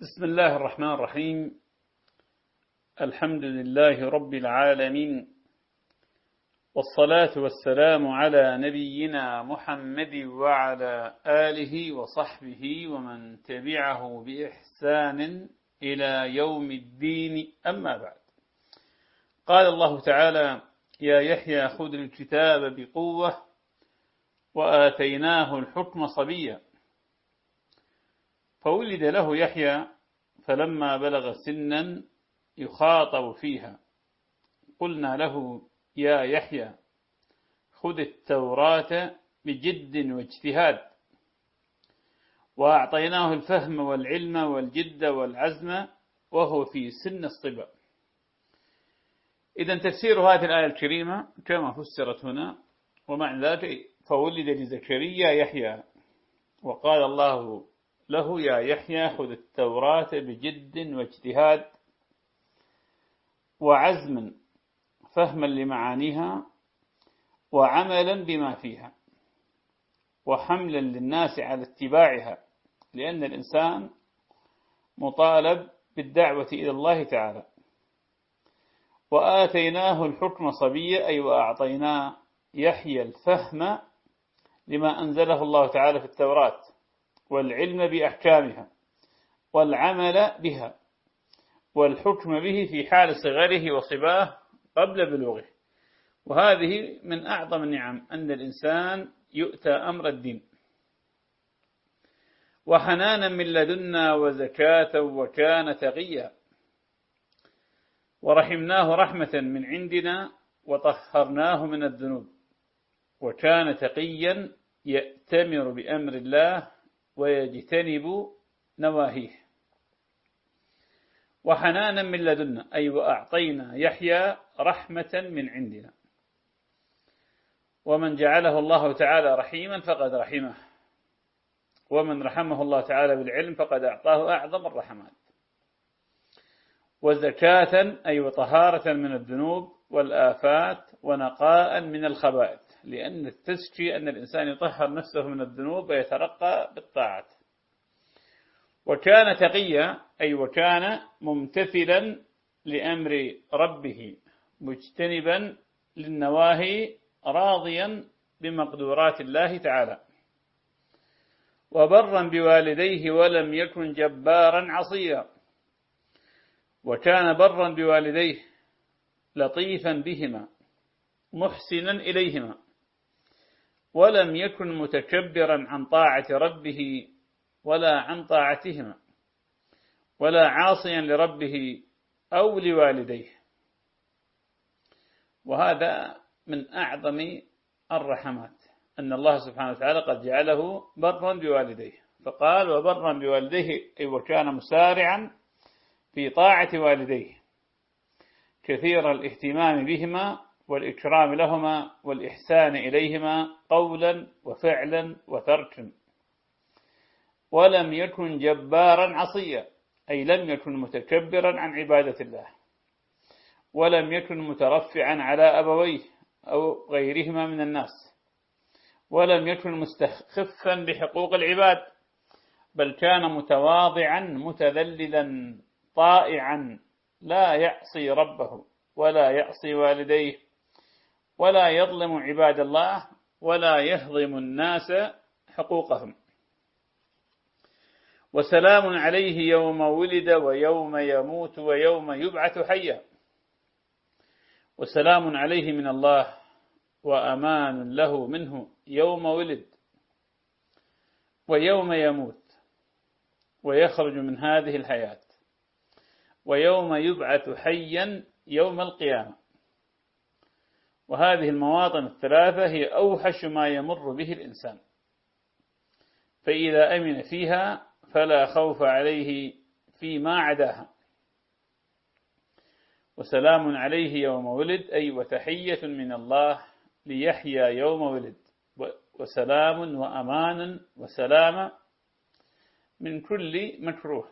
بسم الله الرحمن الرحيم. الحمد لله رب العالمين. والصلاة والسلام على نبينا محمد وعلى آله وصحبه ومن تبعه بإحسان إلى يوم الدين. أما بعد. قال الله تعالى يا يحيى خذ الكتاب بقوة وآتيناه الحكم صبيا. فولد له يحيى فلما بلغ سنا يخاطب فيها. قلنا له يا يحيى خذ التوراة بجد واجتهاد. وأعطيناه الفهم والعلم والجد والعزم وهو في سن الصبا. إذا تفسير هذه الآية الكريمة كما فسرت هنا ومع ذلك فولد لزكريا يحيى. وقال الله له يا يحيى خذ التوراة بجد واجتهاد وعزم فهما لمعانيها وعملا بما فيها وحملا للناس على اتباعها لأن الإنسان مطالب بالدعوة إلى الله تعالى. وآتيناه الحكم صبيا أي وأعطيناه يحيى الفهم لما أنزله الله تعالى في التوراة. والعلم بأحكامها والعمل بها والحكم به في حال صغره وصباه قبل بلوغه. وهذه من أعظم النعم أن الإنسان يؤتى أمر الدين. وحنانا من لدنا وزكاة وكان تغيا ورحمناه رحمة من عندنا وطهرناه من الذنوب. وكان تقيا يأتمر بأمر الله ويجتنب نواهيه. وحنانا من لدنا أي وأعطينا يحيى رحمة من عندنا. ومن جعله الله تعالى رحيما فقد رحمه. ومن رحمه الله تعالى بالعلم فقد أعطاه أعظم الرحمات. وزكاة أي وطهارة من الذنوب والآفات ونقاء من الخبائث. لأن التزكي أن الإنسان يطهر نفسه من الذنوب ويترقى بالطاعات وكان تقيا أي وكان ممتثلا لأمر ربه مجتنبا للنواهي راضيا بمقدورات الله تعالى. وبرا بوالديه ولم يكن جبارا عصيا. وكان برا بوالديه لطيفا بهما محسنا إليهما. ولم يكن متكبرا عن طاعة ربه ولا عن طاعتهما ولا عاصيا لربه أو لوالديه. وهذا من أعظم الرحمات أن الله سبحانه وتعالى قد جعله برا بوالديه. فقال وبرا بوالديه أي وكان مسارعا في طاعة والديه. كثير الاهتمام بهما والإكرام لهما والإحسان إليهما قولا وفعلا وتركا. ولم يكن جبارا عصيا أي لم يكن متكبرا عن عبادة الله. ولم يكن مترفعا على أبويه أو غيرهما من الناس. ولم يكن مستخفا بحقوق العباد بل كان متواضعا متذللا طائعا. لا يعصي ربه ولا يعصي والديه ولا يظلم عباد الله ولا يهضم الناس حقوقهم. وسلام عليه يوم ولد ويوم يموت ويوم يبعث حيا. وسلام عليه من الله وأمان له منه يوم ولد ويوم يموت ويخرج من هذه الحياة. ويوم يبعث حيا يوم القيامة. وهذه المواطن الثلاثة هي أوحش ما يمر به الإنسان. فإذا أمن فيها فلا خوف عليه فيما عداها. وسلام عليه يوم ولد أي وتحية من الله ليحيى يوم ولد. وسلام وأمان وسلام من كل مكروه.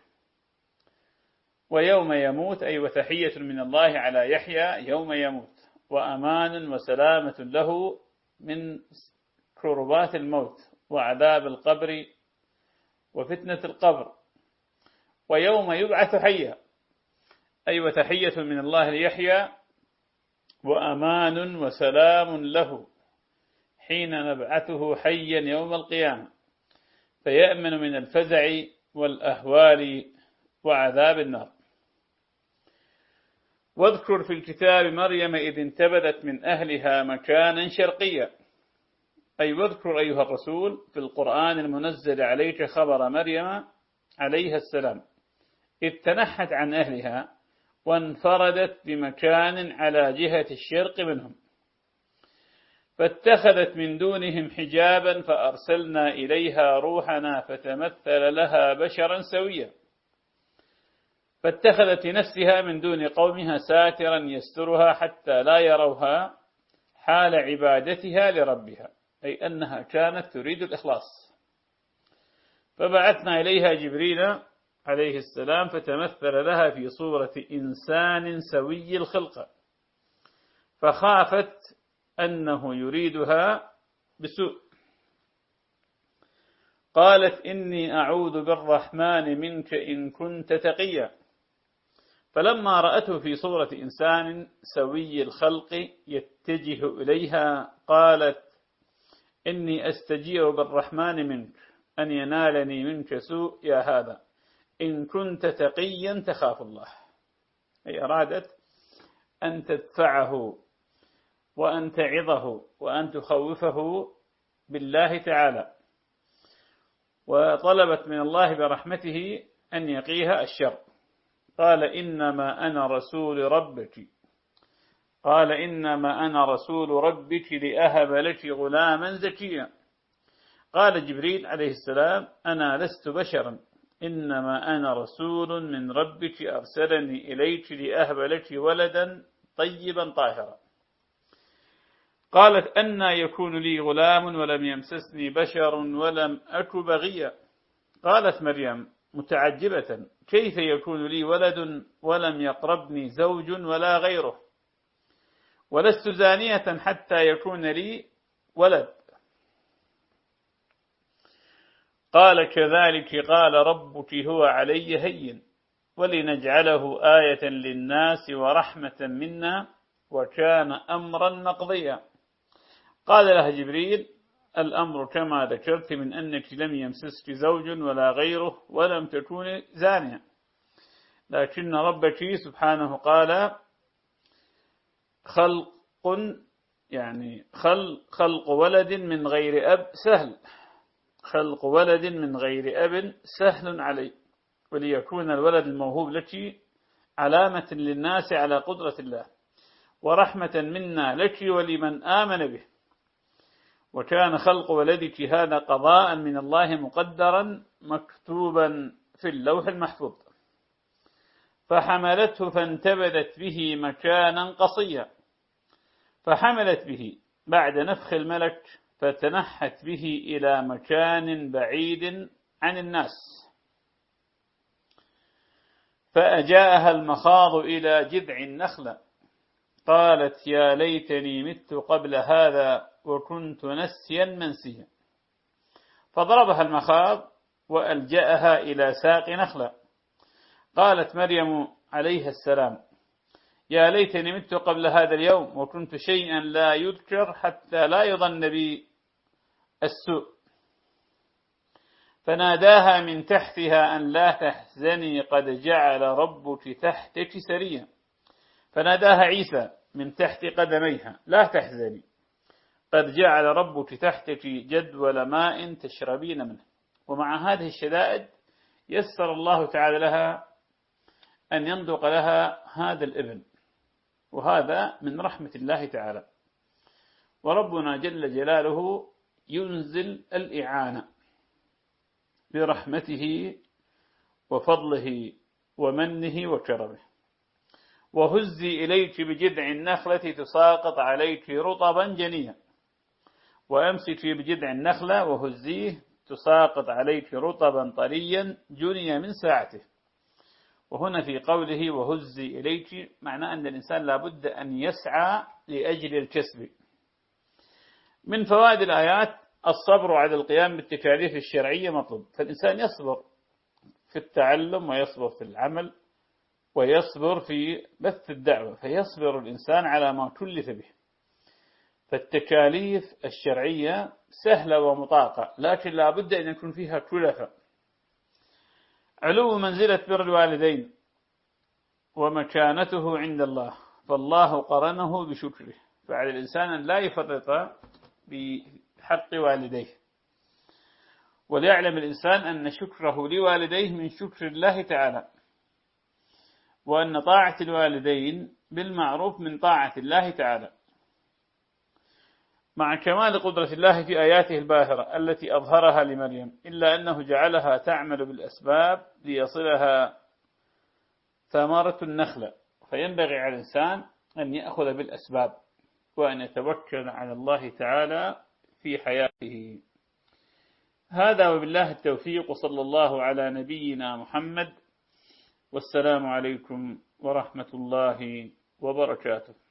ويوم يموت أي وتحية من الله على يحيى يوم يموت. وأمان وسلامة له من كربات الموت وعذاب القبر وفتنة القبر. ويوم يبعث حيا. أي وتحية من الله ليحيى وأمان وسلام له حين نبعثه حيا يوم القيامة. فيأمن من الفزع والأهوال وعذاب النار. واذكر في الكتاب مريم إذ انتبذت من أهلها مكانا شرقيا. أي واذكر أيها الرسول في القرآن المنزل عليك خبر مريم عليها السلام. إذ تنحت عن أهلها وانفردت بمكان على جهة الشرق منهم. فاتخذت من دونهم حجابا فأرسلنا إليها روحنا فتمثل لها بشرا سويا. فاتخذت نفسها من دون قومها ساترا يسترها حتى لا يروها حال عبادتها لربها أي أنها كانت تريد الإخلاص. فبعثنا إليها جبريل عليه السلام فتمثل لها في صورة إنسان سوي الخلقة فخافت أنه يريدها بسوء. قالت إني أعوذ بالرحمن منك إن كنت تقيا. فلما رأته في صورة إنسان سوي الخلق يتجه إليها قالت إني أستجير بالرحمن منك أن ينالني منك سوء يا هذا. إن كنت تقيا تخاف الله. أي أرادت أن تدفعه وأن تعظه وأن تخوفه بالله تعالى. وطلبت من الله برحمته أن يقيها الشر. قال إنما أنا رسول ربك. قال إنما أنا رسول ربك لأهب لك غلاما زكيا. قال جبريل عليه السلام أنا لست بشرا. إنما أنا رسول من ربك أرسلني إليك لأهب لك ولدا طيبا طاهرا. قالت أن يكون لي غلام ولم يمسسني بشر ولم أك بغيا. قالت مريم متعجبة كيف يكون لي ولد ولم يقربني زوج ولا غيره؟ ولست زانية حتى يكون لي ولد. قال كذلك قال ربك هو علي هين ولنجعله آية للناس ورحمة منا وكان أمرا مقضيا. قال لها جبريل الأمر كما ذكرت من أنك لم يمسسك زوج ولا غيره ولم تكون زانية. لكن ربك سبحانه قال خلق يعني خلق, خلق ولد من غير أب سهل. خلق ولد من غير أب سهل علي. وليكون الولد الموهوب لك علامة للناس على قدرة الله. ورحمة منا لك ولمن آمن به. وكان خلق ولدك هذا قضاء من الله مقدرا مكتوبا في اللوح المحفوظ. فحملته فانتبذت به مكانا قصيا. فحملت به بعد نفخ الملك فتنحت به إلى مكان بعيد عن الناس. فأجاءها المخاض إلى جذع النخلة. قالت يا ليتني مت قبل هذا وكنت نسيا منسيا. فضربها المخاض وألجأها إلى ساق نخلة. قالت مريم عليه السلام يا ليتني مت قبل هذا اليوم وكنت شيئا لا يذكر حتى لا يظن بي السوء. فناداها من تحتها أن لا تحزني قد جعل ربك تحتك سريا. فناداها عيسى من تحت قدميها لا تحزني. قد جعل ربك تحتك جدول ماء تشربين منه. ومع هذه الشدائد يسر الله تعالى لها أن ينطق لها هذا الإبن وهذا من رحمة الله تعالى. وربنا جل جلاله ينزل الإعانة برحمته وفضله ومنه وكرمه. وهزي إليك بجذع النخلة تساقط عليك رطبا جنيا. وأمسك بجذع النخلة وهزيه تساقط عليك رطبا طريا جني من ساعته. وهنا في قوله وهزي إليك معنى أن الإنسان لابد أن يسعى لأجل الكسب. من فوائد الآيات الصبر على القيام بالتكاليف الشرعية مطلوب. فالإنسان يصبر في التعلم ويصبر في العمل ويصبر في بث الدعوة فيصبر الإنسان على ما كلف به. فالتكاليف الشرعية سهلة ومطاقة لكن لا بد أن يكون فيها كلفة علو منزلة بر الوالدين ومكانته عند الله فالله قرنه بشكره. فعلى الإنسان أن لا يفرط بحق والديه. وليعلم الإنسان أن شكره لوالديه من شكر الله تعالى. وأن طاعة الوالدين بالمعروف من طاعة الله تعالى. مع كمال قدرة الله في آياته الباهرة التي أظهرها لمريم إلا أنه جعلها تعمل بالأسباب ليصلها ثمرة النخلة فينبغي على الإنسان أن يأخذ بالأسباب وأن يتوكل على الله تعالى في حياته. هذا وبالله التوفيق صلى الله على نبينا محمد. والسلام عليكم ورحمة الله وبركاته.